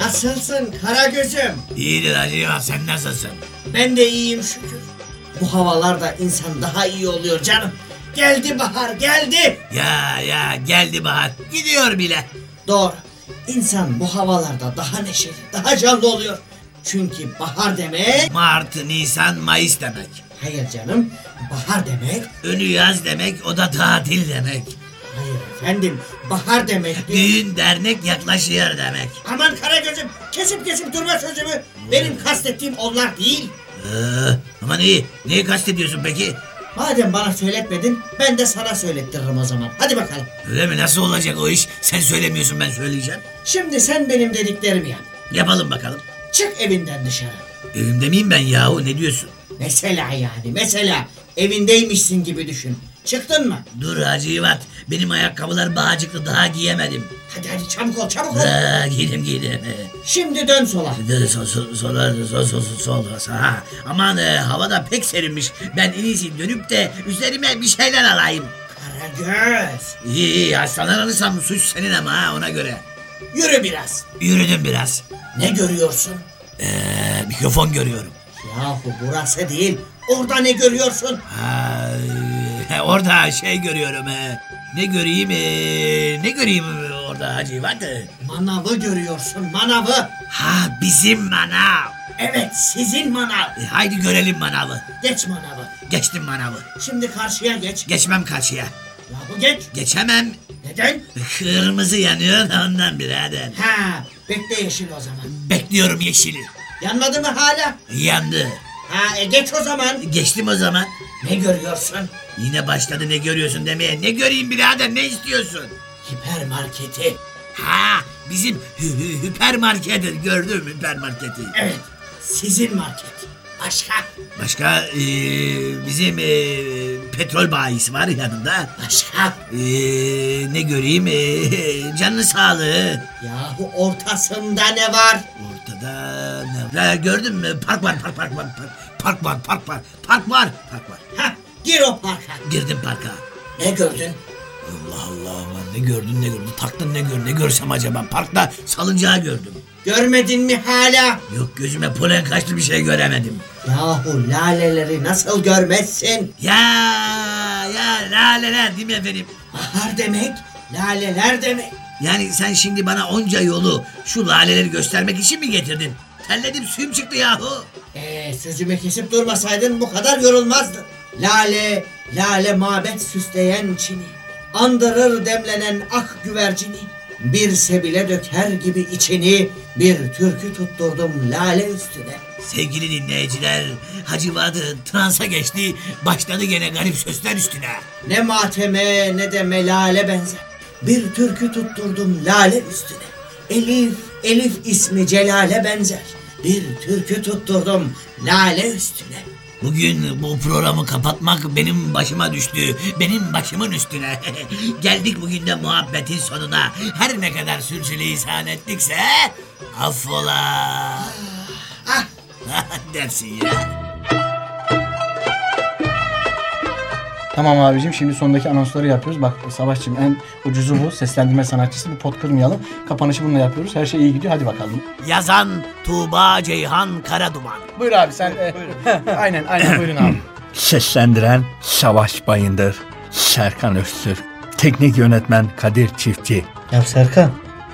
Nasılsın Karagöz'üm? İyidir Hacı sen nasılsın? Ben de iyiyim şükür. Bu havalarda insan daha iyi oluyor canım. Geldi bahar geldi. Ya ya geldi bahar. Gidiyor bile. Doğru. İnsan bu havalarda daha neşeli, daha canlı oluyor. Çünkü bahar demek... Mart, Nisan, Mayıs demek. Hayır canım, bahar demek... Önü yaz demek, o da tatil demek. Efendim, bahar demek... Düğün dernek yaklaşıyor demek. Aman Karagöz'üm, kesip kesip durma sözümü. Benim kastettiğim onlar değil. Ee, aman iyi. Neyi kastediyorsun peki? Madem bana söyletmedin, ben de sana söylettiririm o zaman. Hadi bakalım. Öyle mi? Nasıl olacak o iş? Sen söylemiyorsun ben söyleyeceğim. Şimdi sen benim dediklerimi yap. Yapalım bakalım. Çık evinden dışarı. Evimde miyim ben yahu? Ne diyorsun? Mesela yani, mesela evindeymişsin gibi düşün. Çıktın mı? Dur Hacı İvat. Benim ayakkabılar bağcıklı daha giyemedim. Hadi hadi çabuk ol, çabuk ol. Aa, giydim giydim. Şimdi dön sola. Dur, Sol, sol, sola, sol, sol, sol, sol, ha. Aman e, hava da pek serinmiş. Ben en iyisi dönüp de üzerime bir şeyler alayım. Karagöz. İyi iyi hastalanırsam suç senin ama ha ona göre. Yürü biraz. Yürüdüm biraz. Ne görüyorsun? Ee, mikrofon görüyorum. Yahu burası değil. Orada ne görüyorsun? Ha, e, orada şey görüyorum. e. Ne göreyim? e, ne göreyim orada Hacı İvat? Manavı görüyorsun, manavı. Ha bizim manav. Evet, sizin manav. E, haydi görelim manavı. Geç manavı. Geçtim manavı. Şimdi karşıya geç. Geçmem karşıya. Yahu geç. Geçemem. Neden? Kırmızı yanıyor da ondan birader. Ha, bekle yeşil o zaman. Bekliyorum yeşili. Yanmadı mı hala? Yandı. Ha, e geç o zaman. Geçtim o zaman. Ne görüyorsun? Yine başladı ne görüyorsun demeye. Ne göreyim birader ne istiyorsun? Hipermarketi. Ha bizim hü- hü- hipermarketi gördüm hipermarketi. Evet, sizin market. Başka? Başka e, bizim e, petrol bayisi var yanında. Başka? E, ne göreyim e, canlı sağlığı. Yahu ortasında ne var? Ortada ne var? Gördün mü? Park var park park var park. Park var park var park var park var. Ha, gir o parka. Girdim parka. Ne gördün? Allah Allah lan ne gördün ne gördün taktın ne gör ne görsem acaba parkta salıncağı gördüm. Görmedin mi hala? Yok gözüme polen kaçtı bir şey göremedim. Yahu laleleri nasıl görmezsin? Ya ya laleler değil mi efendim? Bahar demek, laleler demek. Yani sen şimdi bana onca yolu şu laleleri göstermek için mi getirdin? Terledim suyum çıktı yahu. Ee, sözümü kesip durmasaydın bu kadar yorulmazdın. Lale, lale mabet süsleyen çini. Andırır demlenen ak güvercini. Bir sebile döker gibi içini. Bir türkü tutturdum lale üstüne. Sevgili dinleyiciler Hacı Vadı transa geçti başladı gene garip sözler üstüne. Ne mateme ne de melale benzer. Bir türkü tutturdum lale üstüne. Elif, Elif ismi Celal'e benzer. Bir türkü tutturdum lale üstüne. Bugün bu programı kapatmak benim başıma düştü. Benim başımın üstüne. Geldik bugün de muhabbetin sonuna. Her ne kadar sürçülisan ettikse affola. Ah, dersin ya. Tamam abicim şimdi sondaki anonsları yapıyoruz. Bak Savaşçım en ucuzu bu. Seslendirme sanatçısı. Bu pot kırmayalım. Kapanışı bununla yapıyoruz. Her şey iyi gidiyor. Hadi bakalım. Yazan Tuğba Ceyhan Karaduman. Buyur abi sen. aynen aynen buyurun abi. Seslendiren Savaş Bayındır, Serkan Öztürk, Teknik Yönetmen Kadir Çiftçi. Ya Serkan